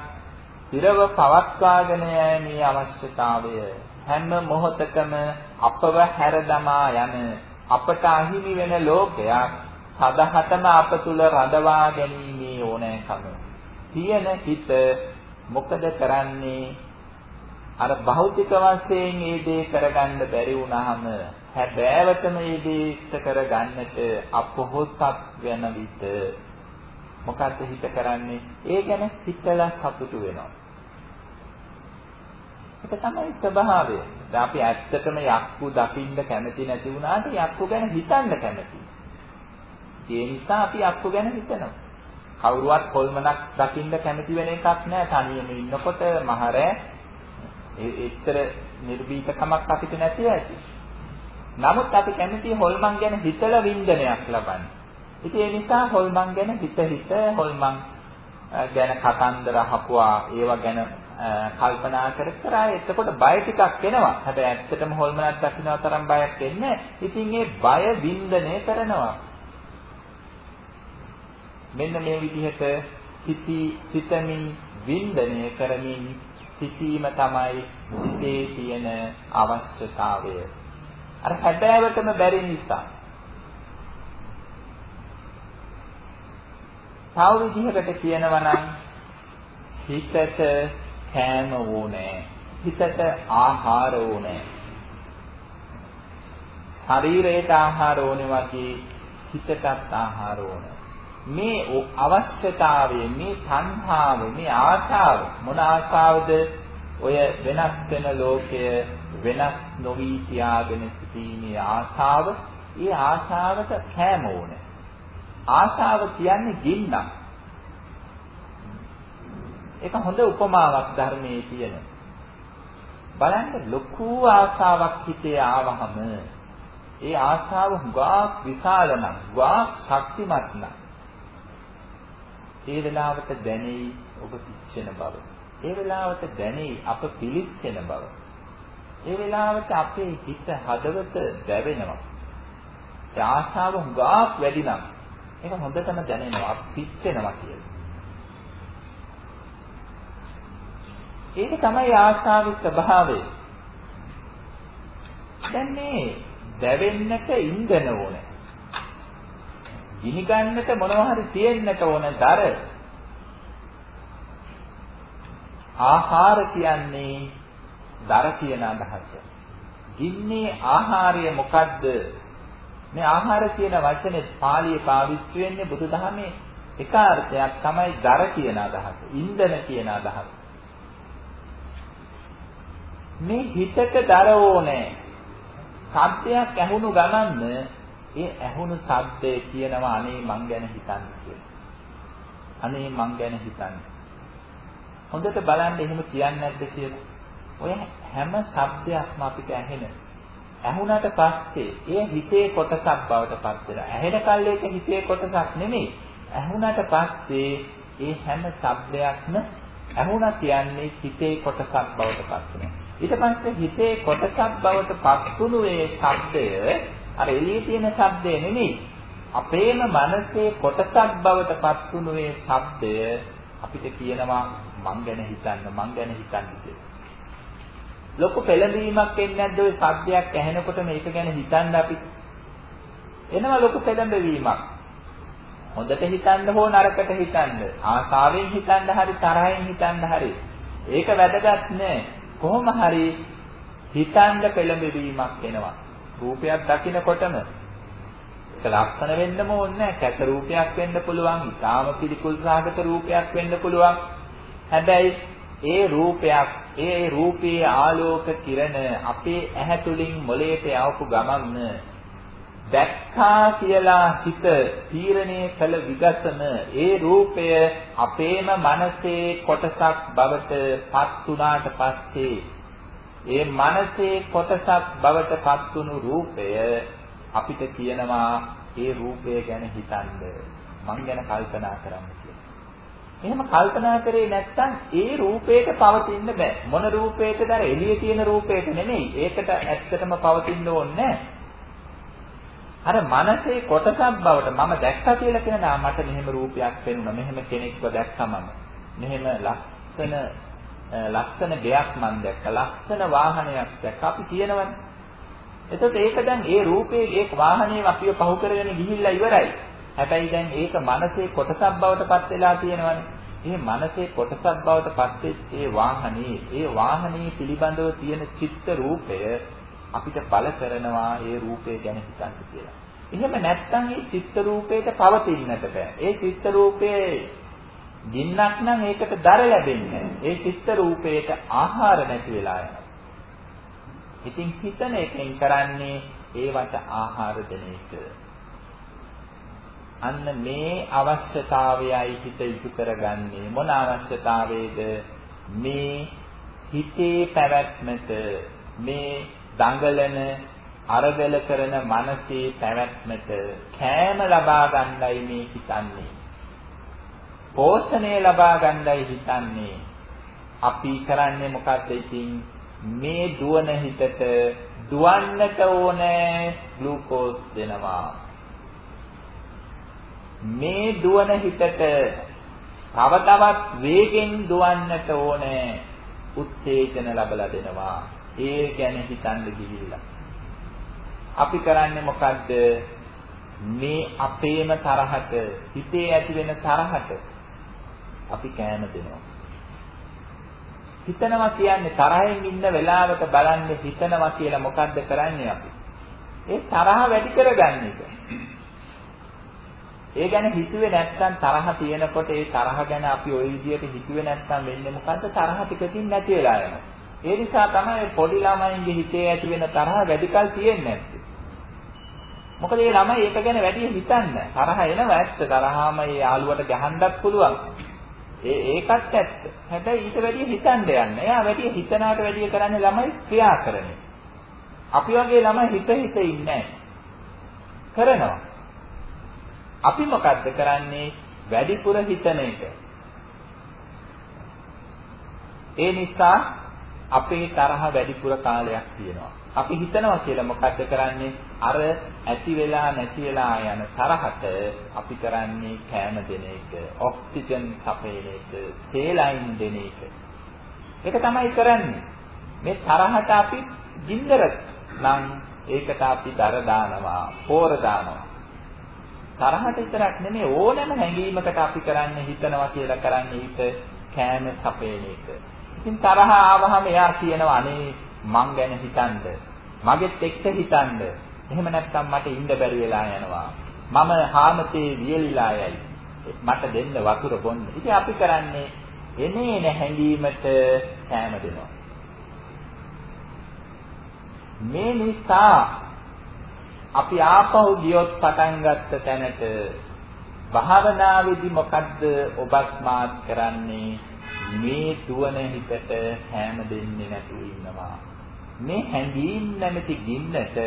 ඉරව පවත්වාගෙන යෑමේ අවශ්‍යතාවය. හැම මොහොතකම අපව හැර දමා යන අපට අහිමි වෙන ලෝකයක් සදහතම අප තුල රඳවා ගැනීමේ ඕනෑකම. තියෙන හිත මොකද කරන්නේ අර භෞතික වශයෙන් මේ දේ කරගන්න බැරි වුණාම හැබෑවටම මේ දේ ඉෂ්ට කරගන්නට අපොහොසත් වෙන විට මොකද්ද හිත කරන්නේ? ඒ ගැන හිතලා සතුටු වෙනවා. ඒක තමයි ස්වභාවය. දැන් අපි ඇත්තටම යක්කු දකින්න කැමති නැති වුණාට යක්කු ගැන හිතන්න කැමති. ඒ නිසා අපි යක්කු ගැන හිතනවා. කවුරුවත් කොල්මනක් දකින්න කැමති වෙන එකක් නෑ තනියම ඉන්නකොට මහරෑ ඒ එච්චර නිර්භීතකමක් අපිට නැති ඇති. නමුත් අපි කැමති හොල්මන් ගැන හිතලා වින්දනයක් ලබන්න. ඉතින් ඒ නිසා හොල්මන් ගැන හිත හිත හොල්මන් ගැන කතන්දර අහපුවා ඒවා ගැන කල්පනා කර කර එතකොට බය ටිකක් එනවා. හැබැයි ඇත්තටම හොල්මනක් දකින්න තරම් බයක් එන්නේ ඉතින් ඒ බය වින්දනය කරනවා. මෙන්න මේ විදිහට සිටි සිතමින් වින්දනය කරමින් සිටීම තමයි සිතේ තියෙන අවශ්‍යතාවය. අර හැබෑවටම බැරි නිසා තව විදිහකට කියනවා නම් හිතට කෑම ඕනේ. හිතට ආහාර ඕනේ. ශරීරයට ආහාර ඕනේ වගේ හිතටත් ආහාර ඕනේ. මේ අවශ්‍යතාවය මේ තණ්හාව මේ ආශාව මොන ආශාවද ඔය වෙනස් වෙන ලෝකය වෙනස් නොවි තියාගෙන සිටීමේ ආශාව ඒ ආශාවට කෑම ඕනේ ආශාව කියන්නේ ගින්නක්. ඒක හොඳ උපමාවක් ධර්මයේ තියෙන. බලන්න ලොකු ආශාවක් හිතේ ආවහම ඒ ආශාව හුඟක් විශාල නම්, හුඟක් ශක්තිමත් නම් ඒ වෙලාවට දැනෙයි ඔබ පිච්චෙන බව. ඒ වෙලාවට දැනෙයි අප පිලිච්චෙන බව. ඒ වෙලාවට අපේ හිත හදවත දැවෙනවා. ඒ ආශාව හුඟක් වැඩි නම් ඒක හොඳටම දැනෙනවා පිච්චෙනවා කියලා. ඒක තමයි ආශාවේ ස්වභාවය. දැන් මේ දැවෙන්නට ඉන්ධන ඕන. ගිනි ගන්නට මොනවා හරි තියෙන්නට ඕන දර. ආහාර කියන්නේ දර කියන අදහස. ගින්නේ ආහාරය මොකද්ද මේ ආහාර කියන වචනේ පාලියේ පාවිච්චි වෙන්නේ බුදුදහමේ එක අර්ථයක් තමයි දර කියන අදහස. ඉන්ධන කියන අදහස. මේ හිතට දර ඕනේ. සද්දයක් ඇහුණු ගමන්ම ඒ ඇහුණු ශබ්දේ කියනවා අනේ මං ගැන හිතන්නේ කියලා. අනේ මං ගැන හිතන්නේ. හොඳට බලන්න එහෙම කියන්නේ නැද්ද කියලා. ඔය හැම ශබ්දයක්ම අපිට ඇහෙන. ඇහුණට පස්සේ ඒ හිතේ කොටසක් බවට පත් වෙනවා. ඇහෙන කල් ඒක හිතේ කොටසක් නෙමෙයි. ඇහුණට පස්සේ ඒ හැම ශබ්දයක්ම ඇහුණා කියන්නේ හිතේ කොටසක් බවට පත් වෙනවා. ඊට පස්සේ හිතේ කොටසක් බවට පත්තුණු ඒ ශබ්දය අර එළියේ තියෙන ශබ්දය නෙමෙයි. අපේම මනසේ කොටසක් බවට පත්ුණු ඒ ශබ්දය අපිට කියනවා මං ගැන හිතන්න මං ගැන හිතන්න කියලා. ලොකු පෙළඹීමක් එන්නේ නැද්ද ওই සද්දයක් ඇහෙනකොට මේක ගැන හිතන්න අපි? එනවා ලොකු පෙළඹවීමක්. හොඳට හිතන්න හෝ නරකට හිතන්න. ආසාවෙන් හිතන්න හරි තරහෙන් හිතන්න හරි. ඒක වැදගත් නෑ. කොහොම හරි හිතන්න පෙළඹවීමක් එනවා. රූපයක් දකිනකොටම ඒක ලක්ෂණ වෙන්නම ඕනේ නෑ කැත රූපයක් වෙන්න පුළුවන් ඉතාම පිළිකුල් සාගත රූපයක් වෙන්න පුළුවන්. හැබැයි ඒ රූපයක් ඒ රූපයේ ආලෝක කිරණ අපේ ඇහැ තුලින් මොළයට යවපු ගමන් දැක්කා කියලා හිත තීරණය කළ විගසම ඒ රූපය අපේම මනසේ කොටසක් බවට පත් වුණාට පස්සේ ඒ මනසේ කොටසක් බවට පත් වුණු රූපය අපිට කියනවා ඒ රූපය ගැන හිතන්න මං ගැන කල්පනා කරන්න එහෙම කල්පනා කරේ නැත්නම් ඒ රූපේට පවතින්න බෑ. මොන රූපේකද අර එළියේ තියෙන රූපේට නෙමෙයි. ඒකට ඇත්තටම පවතින්න ඕනේ අර මනසේ කොටසක් බවට මම දැක්කා කියලා කියනවා මට මෙහෙම රූපයක් පෙනුණා. මෙහෙම කෙනෙක්ව දැක්කමම. මෙහෙම ලස්සන ලස්සන දෙයක් මම දැක්කා. ලස්සන වාහනයක් දැක්කා. අපි කියනවනේ. එතකොට ඒක දැන් ඒ රූපේ ඒ වාහනේ අපිව පහු කරගෙන ගිහිල්ලා ඉවරයි. හැබැයි දැන් ඒක මනසේ කොටසක් බවට පත් වෙලා තියෙනවනේ. මේ මනසේ කොටසක් බවට පත් වෙච්ච ඒ වාහනේ, ඒ වාහනේ පිළිබඳව තියෙන චිත්ත රූපය අපිට බල කරනවා ඒ රූපය ගැන හිතන්න කියලා. එහෙම නැත්නම් මේ චිත්ත රූපයට පවතින්නට බෑ. ඒ චිත්ත රූපයේ ගින්නක් නම් ඒකට දර ලැබෙන්නේ ඒ චිත්ත රූපයට ආහාර නැති වෙලා යනවා. ඉතින් හිතන එකෙන් කරන්නේ ඒවට ආහාර දෙන එක. අන්න මේ අවශ්‍යතාවයයි හිත ඉටු කරගන්නේ මොන අවශ්‍යතාවයේද මේ හිතේ පැවැත්මට මේ දඟලන අරගල කරන මනසේ පැවැත්මට කෑම ලබා ගන්නයි මේ හිතන්නේ පෝෂණය ලබා ගන්නයි හිතන්නේ. අපි කරන්නේ මොකද්ද ඉතින්? මේ දුවන හිතට දුවන්නට ඕනේ ග්ලූකෝස් දෙනවා. මේ දුවන හිතට තව තවත් වේගෙන් දුවන්නට ඕනේ උත්තේජන ලැබලා දෙනවා. ඒ ගැන හිතන්න ගිහිල්ලා. අපි කරන්නේ මොකද්ද? මේ අපේම තරහට හිතේ ඇති වෙන තරහට අපි කෑම දෙනවා හිතනවා කියන්නේ තරහෙන් ඉන්න වෙලාවක බලන්නේ හිතනවා කියලා මොකද්ද කරන්නේ අපි ඒ තරහ වැඩි කරගන්න එක ඒ ගැන හිතුවේ නැත්නම් තරහ තියෙනකොට ඒ තරහ ගැන අපි ওই විදිහට හිතුවේ නැත්නම් වෙන්නේ මොකද්ද තරහ ටිකකින් නැති වෙලා යනවා. ඒ නිසා තමයි පොඩි ළමයින්ගේ හිතේ ඇති වෙන තරහ වැඩිකල් තියෙන්නේ නැත්තේ. මොකද මේ ළමයි ඒක ගැන වැඩි හිතන්නේ තරහ එනවා ඇත්ත තරහාම ඒ යාළුවට ගහන්නත් පුළුවන්. ඒ ඒකත් ඇත්ත. හැබැයි ඊට වැඩිය හිතන්න යන්නේ. එයා වැඩිය හිතනාට වැඩිය කරන්නේ ළමයි ක්‍රියා කරන්නේ. අපි වගේ ළමයි හිත හිත ඉන්නේ කරනවා. අපි මොකද්ද කරන්නේ? වැඩිපුර හිතන එක. ඒ නිසා අපේ තරහ වැඩිපුර කාලයක් තියෙනවා. අපි හිතනවා කියලා මොකද්ද කරන්නේ? අර ඇති වෙලා නැති වෙලා යන තරහට අපි කරන්නේ කෑම දෙන එක, ඔක්සිජන් සපයන එක, සේලයින් දෙන එක. ඒක තමයි කරන්නේ. මේ තරහට අපි ගින්දර නම් ඒකට අපි දර දානවා, පෝර දානවා. තරහට විතරක් නෙමෙයි ඕනෑම හැඟීමකට අපි කරන්නේ හිතනවා කියලා කරන්නේ හිත කෑම සපේන එක. ඉතින් තරහ ආවහම එයා කියනවා අනේ මං ගැන හිතන්න. මගෙත් එක්ක හිතන්න. එහෙම නැත්නම් මට ඉන්න බැරි වෙලා යනවා. මම හාමතේ වියලිලා යයි. මට දෙන්න වතුර බොන්න. ඉතින් අපි කරන්නේ එනේන හැඟීමට කෑම දෙනවා. මේ නිසා අපි ආපහු ගියොත් පටන් ගත්ත තැනට භාවනාවේදී මොකද්ද ඔබත් මාත් කරන්නේ මේ දුවන හිතට හැම දෙන්නේ නැතුව ඉන්නවා මේ හැඟීම් නැමැති ගින්නට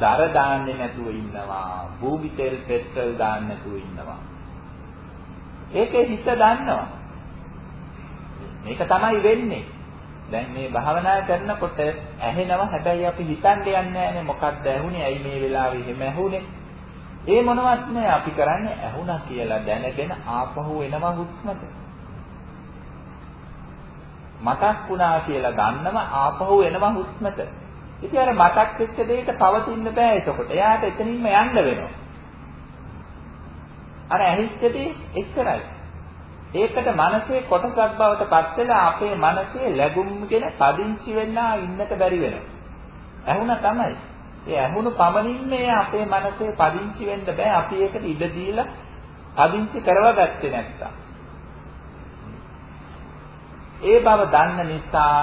දර දාන්නේ නැතුව ඉන්නවා. භූමි තෙල් පෙට්‍රල් දාන්නේ නැතුව ඉන්නවා. ඒකේ හිත දන්නවා. මේක තමයි වෙන්නේ. දැන් මේ භාවනා කරනකොට ඇහෙනවා. හැබැයි අපි හිතන්නේ යන්නේ නැහැනේ මොකක්ද ඇහුනේ. ඇයි මේ වෙලාවේ එහෙම ඇහුනේ? ඒ මොනවත් නෑ අපි කරන්නේ ඇහුණා කියලා දැනගෙන ආපහු එනවා හුස්මට. මතක් වුණා කියලා ගන්නව ආපහු එනවා හුස්මට ඉතින් අර මතක් වෙච්ච දෙයක පවතින්න බෑ එතකොට එයාට එතනින්ම යන්න වෙනවා අර ඇහිච්ච දේ එච්චරයි ඒකට මනසේ කොටසක් බවට පත් වෙලා අපේ මනසේ ලැබුම්ගෙන පදිංචි වෙන්නා ඉන්නට බැරි වෙනවා. ඇහුණා තමයි. ඒ ඇහුණු පමණින් මේ අපේ මනසේ පදිංචි වෙන්න බෑ. අපි ඒකට ඉඩ දීලා පදිංචි කරවගත්තේ නැත්තම්. ඒ බව දන්න නිසා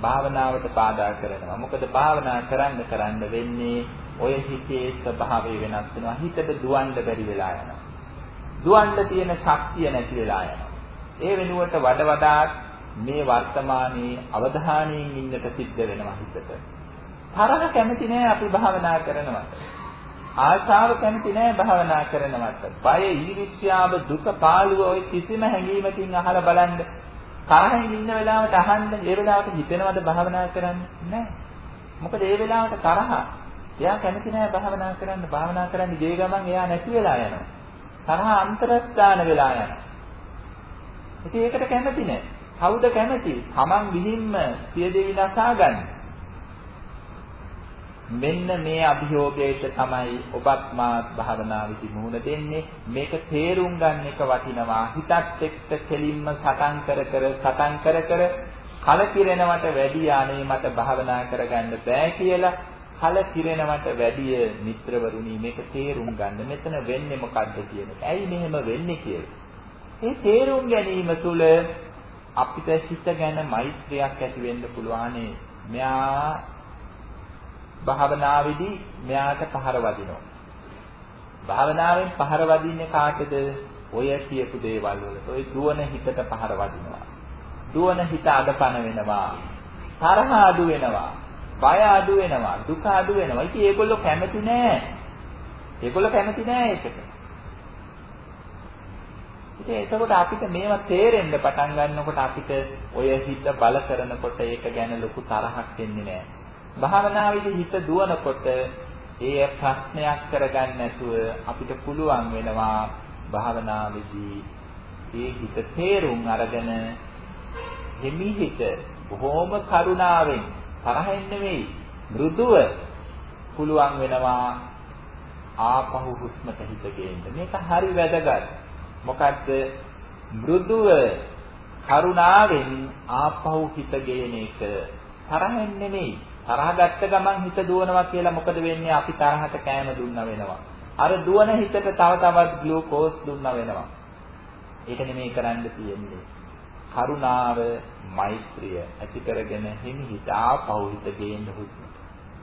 භාවනාවට බාධා කරනවා. මොකද භාවනා කරන්න කරන්න වෙන්නේ ඔය හිතේ ස්වභාවය වෙනස් වෙනවා. හිතට දුවන්න බැරි වෙලා යනවා. දුවන්න තියෙන ශක්තිය නැති වෙලා යනවා. ඒ වෙනුවට වඩ වඩාත් මේ වර්තමානයේ අවධානයෙන් ඉන්නට සිද්ධ වෙනවා හිතට. තරහ කැමති නෑ අපි භාවනා කරනවට. ආශාව කැමති නෑ භාවනා කරනවට. බය, ඊර්ෂ්‍යාව, දුක, පාළුව ඔය කිසිම හැඟීමකින් අහලා බලන්න. තරහින් ඉන්න වෙලාවට අහන්න ඒ වෙලාවට හිතෙනවද භාවනා කරන්න? නෑ. මොකද ඒ වෙලාවට තරහ. එයා කැමති නෑ භාවනා කරන්න. භාවනා කරන්න ගිය ගමන් එයා නැති වෙලා යනවා. තරහ අන්තරස්ථාන වෙලා යනවා. ඉතින් ඒකට කැමති නෑ. කවුද කැමති? Taman විහිම්ම සිය දෙවි නසා ගන්න. මෙන්න මේ අභියෝගයට තමයි ඔබත් මාත් භාවනාවේදී මුහුණ දෙන්නේ. මේක තේරුම් ගන්න එක වටිනවා. හිතත් එක්ක කෙලින්ම සටන් කර කර සටන් කර කර කලකිරෙනවට වැඩි අනේ මට භාවනා කරගන්න බෑ කියලා කලකිරෙනවට වැඩිය මිත්‍රවරුනි මේක තේරුම් ගන්න. මෙතන වෙන්නේ මොකද්ද කියන එක. ඇයි මෙහෙම වෙන්නේ කියලා. මේ තේරුම් ගැනීම තුළ අපිට හිත ගැන මෛත්‍රියක් ඇති වෙන්න පුළුවන්නේ. මෙයා භාවනාවේදී මෙයාට පහර වදිනවා. භාවනාවෙන් පහර වදින්නේ කාටද? ඔය කියපු දේවල් වලට. ඔය දුවන හිතට පහර වදිනවා. දුවන හිත අඩපණ වෙනවා. තරහ අඩු වෙනවා. බය අඩු වෙනවා, දුක අඩු වෙනවා. ඉතින් ඒගොල්ලෝ කැමති නෑ. ඒගොල්ලෝ කැමති නෑ ඒකට. ඉතින් එතකොට අපිට මේවා තේරෙන්න පටන් ගන්නකොට අපිට ඔය හිත බල කරනකොට ඒක ගැන ලොකු තරහක් එන්නේ නෑ. භාවනාවේදී හිත දුවනකොට ඒ ප්‍රශ්නයක් කරගන්න නැතුව අපිට පුළුවන් වෙනවා භාවනාවේදී ඒ හිත තේරුම් අරගෙන හිමිහිට බොහෝම කරුණාවෙන් තරහින් නෙමෙයි මෘදුව පුළුවන් වෙනවා ආපහු හුස්මට හිත ගේන්න. මේක හරි වැදගත්. මොකද්ද? මෘදුව කරුණාවෙන් ආපහු හිත ගේන එක තරහින් නෙමෙයි. තරහ ගත්ත ගමන් හිත දුවනවා කියලා මොකද වෙන්නේ? අපි තරහට කෑම දුන්නා වෙනවා. අර දුවන හිතට තව තවත් ග්ලූකෝස් දුන්නා වෙනවා. ඒක නෙමෙයි කරන්න තියෙන්නේ. කරුණාව මෛත්‍රිය ඇති කරගෙන හිමිහිට ආපහු හිත ගේන්න හුස්ම.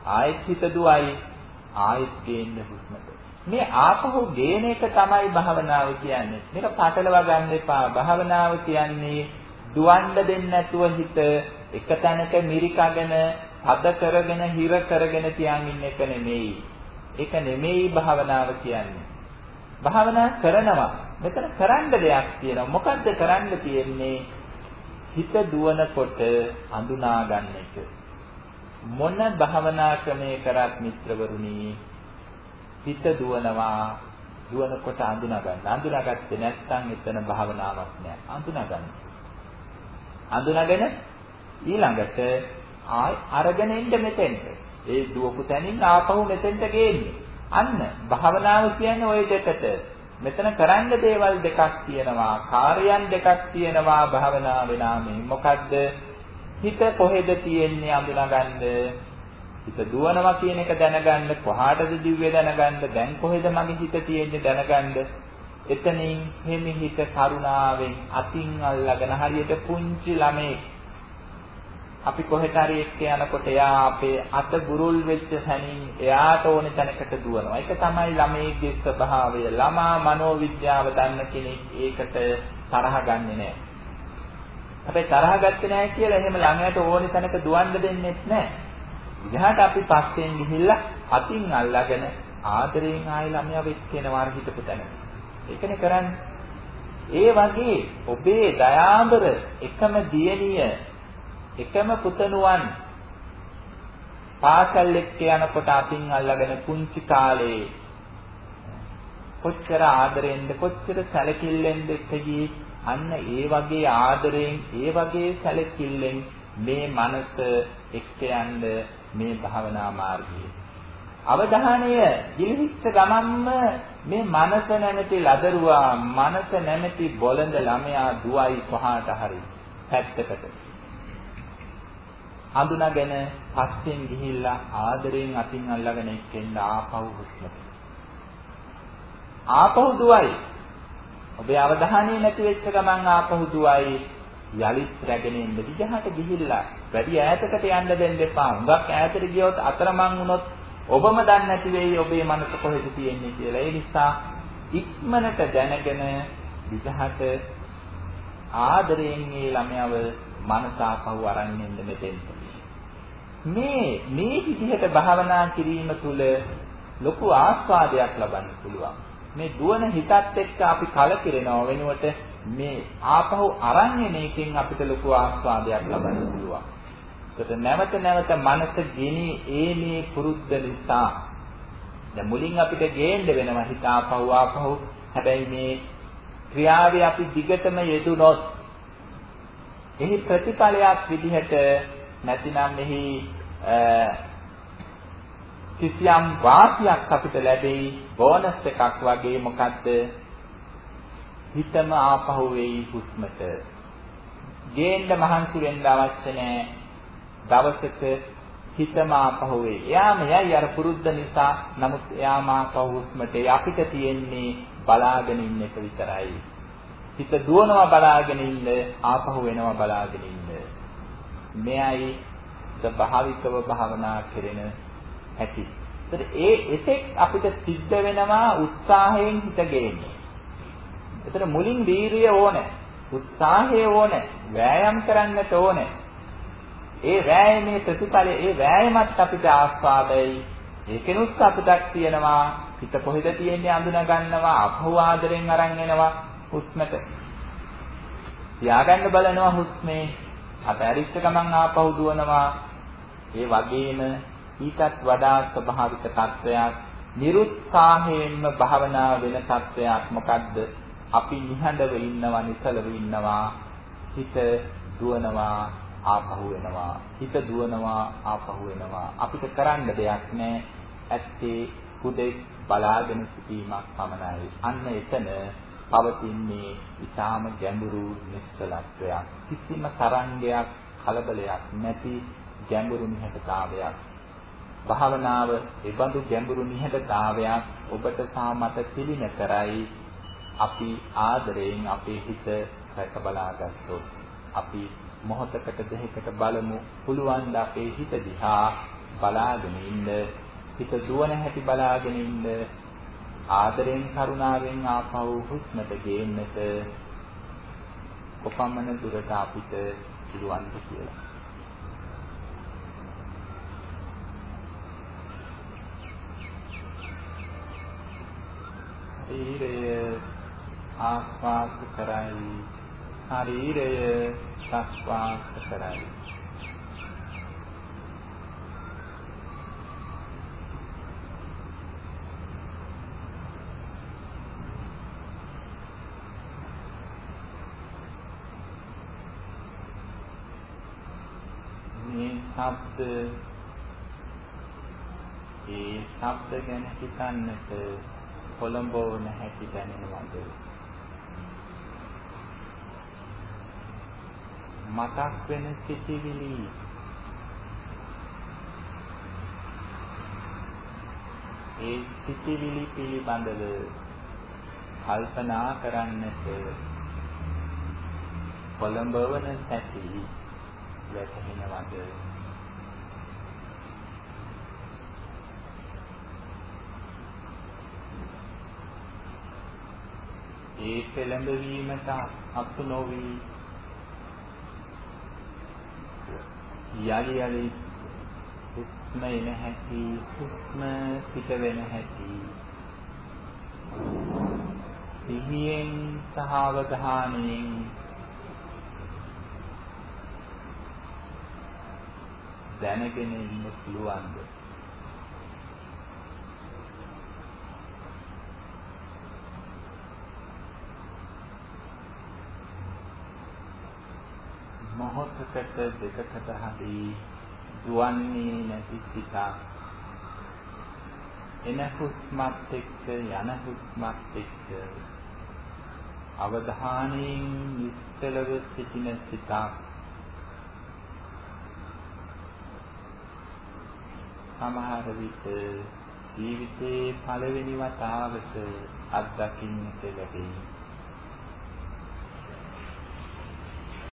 ආයෙත් හිත දුවයි ආයෙත් ගේන්න හුස්මට. මේ ආපහු ගේන එක තමයි භාවනාව කියන්නේ. මේක පටලවා ගන්න එපා. භාවනාව කියන්නේ දුවන්න දෙන්නේ නැතුව හිත එක තැනක මිරිකගෙන, අද කරගෙන, හිර කරගෙන තියන් ඉන්න එක නෙමෙයි. ඒක නෙමෙයි භාවනාව කියන්නේ. භාවනා කරනවා. මෙතන කරන්න දෙයක් තියෙනවා. මොකද්ද කරන්න තියෙන්නේ? හිත දුවනකොට අඳුනා ගන්න එක. මොන භවනා ක්‍රමේ කරත් මිත්‍රවරුනි හිත දුවනවා දුවනකොට අඳුනා ගන්න. අඳුනාගත්තේ නැත්නම් එතන භාවනාවක් නෑ. අඳුනා ගන්න. අඳුනාගෙන ඊළඟට ආයි අරගෙන එන්න මෙතෙන්ට. ඒ දුවපු තැනින් ආපහු මෙතෙන්ට ගේන්නේ. අන්න භාවනාව කියන්නේ ওই දෙකට. මෙතන කරන්න දේවල් දෙකක් තියෙනවා කාර්යයන් දෙකක් තියෙනවා භාවනාවේ නාමයෙන් මොකද්ද හිත කොහෙද තියෙන්නේ අඳුනගන්න හිත දුවනවා කියන එක දැනගන්න කොහාටද දිව්වේ දැනගන්න දැන් කොහෙද මගේ හිත තියෙන්නේ දැනගන්න එතනින් හිමි හිත කරුණාවෙන් අතින් අල්ලගෙන හරියට පුංචි ළමෙක් අපි කොහෙට හරි එක්ක යනකොට එයා අපේ අත බුරුල් වෙච්ච සැනින් එයාට ඕනේ තැනකට දුවනවා. ඒක තමයි ළමයේගේ ස්වභාවය. ළමා මනෝවිද්‍යාව දන්න කෙනෙක් ඒකට තරහ ගන්නෙ නෑ. හැබැයි තරහ ගත්තේ නෑ කියලා එහෙම ළමයාට ඕනේ තැනක දුවන්න දෙන්නෙත් නෑ. ඉහාට අපි පස්සෙන් ගිහිල්ලා අතින් අල්ලගෙන ආදරයෙන් ආයි ළමයාව එක්කෙනවා හිටපු තැන. ඒකනේ කරන්නේ. ඒ වගේ ඔබේ දයාඹර එකම දියණිය එකම පුතණුවන්. පාසල් එක්ක යනකොට අතින් අල්ලගෙන කුංචි කාලේ කොච්චර ආදරෙන්ද කොච්චර සැලකිල්ලෙන්ද එක්ක ගියේ අන්න ඒ වගේ ආදරයෙන් ඒ වගේ සැලකිල්ලෙන් මේ මනස එක්ක යන්න මේ භාවනා මාර්ගයේ. අවධානය ගිලිහිච්ච ගමන්ම මේ මනස නැමැති ලදරුවා මනස නැමැති බොළඳ ළමයා දුවයි පහට හරි පැත්තකට. හඳුනාගෙන පස්සෙන් ගිහිල්ලා ආදරයෙන් අතින් අල්ලගෙන එක්කෙන්න ආපහු හුස්මට ආපහු දුවයි ඔබේ අවධානය නැති වෙච්ච ගමන් ආපහු දුවයි යලිත් රැගෙන එන්න විජහට ගිහිල්ලා වැඩි ඈතකට යන්න දෙන්න එපා. හුඟක් ඈතට ගියොත් අතරමං වුණොත් ඔබම දන්නේ නැති වෙයි ඔබේ මනස කොහෙද තියෙන්නේ කියලා. ඒ නිසා ඉක්මනට දැනගෙන විජහට ආදරයෙන් මේ ළමයව මනස ආපහු අරන් එන්න මෙතෙන්ට. මේ මේ විදිහට භාවනා කිරීම තුළ ලොකු ආස්වාදයක් ලබන්න පුළුවන්. මේ දුවන හිතත් එක්ක අපි කලකිරෙනව වෙනුවට මේ ආපහු අරන් එන එකෙන් අපිට ලොකු ආස්වාදයක් ලබන්න පුළුවන්. ඒකට නැවත නැවත මනස ගෙනි ඒමේ පුරුද්ද නිසා දැන් මුලින් අපිට ගේන්න වෙනවා හිත ආපහු ආපහු හැබැයි මේ ක්‍රියාවේ අපි දිගටම යෙදුනොත් එහි ප්‍රතිඵලයක් විදිහට නැතිනම් එහි කිසියම් වාසියක් අපිට ලැබෙයි බෝනස් එකක් වගේ. මොකද්ද? හිතම ආපහු වෙයි හුස්මට. ගේන්න මහන්සි වෙන්න අවශ්‍ය නැහැ දවසක හිතම ආපහු වෙයි. එයාම යයි අර පුරුද්ද නිසා. නමුත් එයාම ආපහු හුස්මට අපිට තියෙන්නේ බලාගෙන ඉන්න එක විතරයි. හිත දුවනවා බලාගෙන ඉන්න ආපහු වෙනවා බලාගෙන ඉන්න. මෙයයි ස්වභාවිකව භාවනා කෙරෙන ඇති. ඒතර ඒ එතෙක් අපිට සිද්ධ වෙනවා උත්සාහයෙන් හිත ගේන්න. ඒතර මුලින් වීරිය ඕනේ. උත්සාහය ඕනේ. වෑයම් කරන්නට ඕනේ. ඒ වෑයමේ ප්‍රතිඵලය ඒ වෑයමත් අපිට ආස්වාදයි. ඒකෙනුත් අපිටක් තියෙනවා හිත කොහෙද තියෙන්නේ අඳුන ගන්නවා අපහු ආදරෙන් අරන් එනවා හුස්මට. තියාගන්න බලනවා හුස්මේ අතහැරිච්ච ගමන් ආපහු දුවනවා. ඒ වගේම ඊටත් වඩා ස්වභාවික තත්වයක් නිරුත්සාහයෙන්ම භාවනා වෙන තත්වයක්. මොකද්ද? අපි නිහඬව ඉන්නවා නිසලව ඉන්නවා. හිත දුවනවා ආපහු වෙනවා හිත දුවනවා ආපහු වෙනවා අපිට කරන්න දෙයක් නැහැ ඇත්තේ කුදෙක් බලාගෙන සිටීමක් පමණයි. අන්න එතන පවතින්නේ ඊටාම ගැඹුරු නිශ්චලත්වයක්. කිසිම තරංගයක් කලබලයක් නැති ගැඹුරු නිහඬතාවයක් භාවනාව ඒබඳු ගැඹුරු නිහඬතාවයක් ඔබට සාමත පිළින කරයි. අපි ආදරයෙන් අපේ හිත රැක බලාගත්තොත් අපි මොහොතකට දෙකකට බලමු. පුළුවන් ද අපේ හිත දිහා බලාගෙන ඉන්න හිත දුවන හැටි බලාගෙන ඉන්න. ආදරෙන් කරුණාවෙන් ආපහු හුස්මට ගේන්නට කොපමණ දුරට අපිට පුළුවන්ද කියලා. ශරීරය ආස්වාද කරයි. ශරීරය ප්‍රස්වාස කරයි. මේ ශබ්ද ඒ ශබ්ද ගැන හිතන්නට කොළඹවන හැටි දැනෙනවද? මතක් වෙන සිතිවිලි ඒ සිතිවිලි පිළිබඳව කල්පනා කරන්නට කොළඹවන සැටි වැටහෙනවද? ඒ පෙළඹවීමට අතු නොවි. යලි යලි හුස්ම එන හැටි හුස්ම පිට වෙන හැටි. සිහියෙන් සහ අවධානයෙන් දැනගෙන ඉන්න පුළුවන්ද? මොහොතකට දෙකකට හරි දුවන්නේ නැති සිතක් එන හුස්මත් එක්ක යන හුස්මත් එක්ක අවධානයෙන් නිශ්චලව සිටින සිතක් සමහර විට ජීවිතේ පළවෙනි වතාවට අත්දකින්නට ලැබෙයි.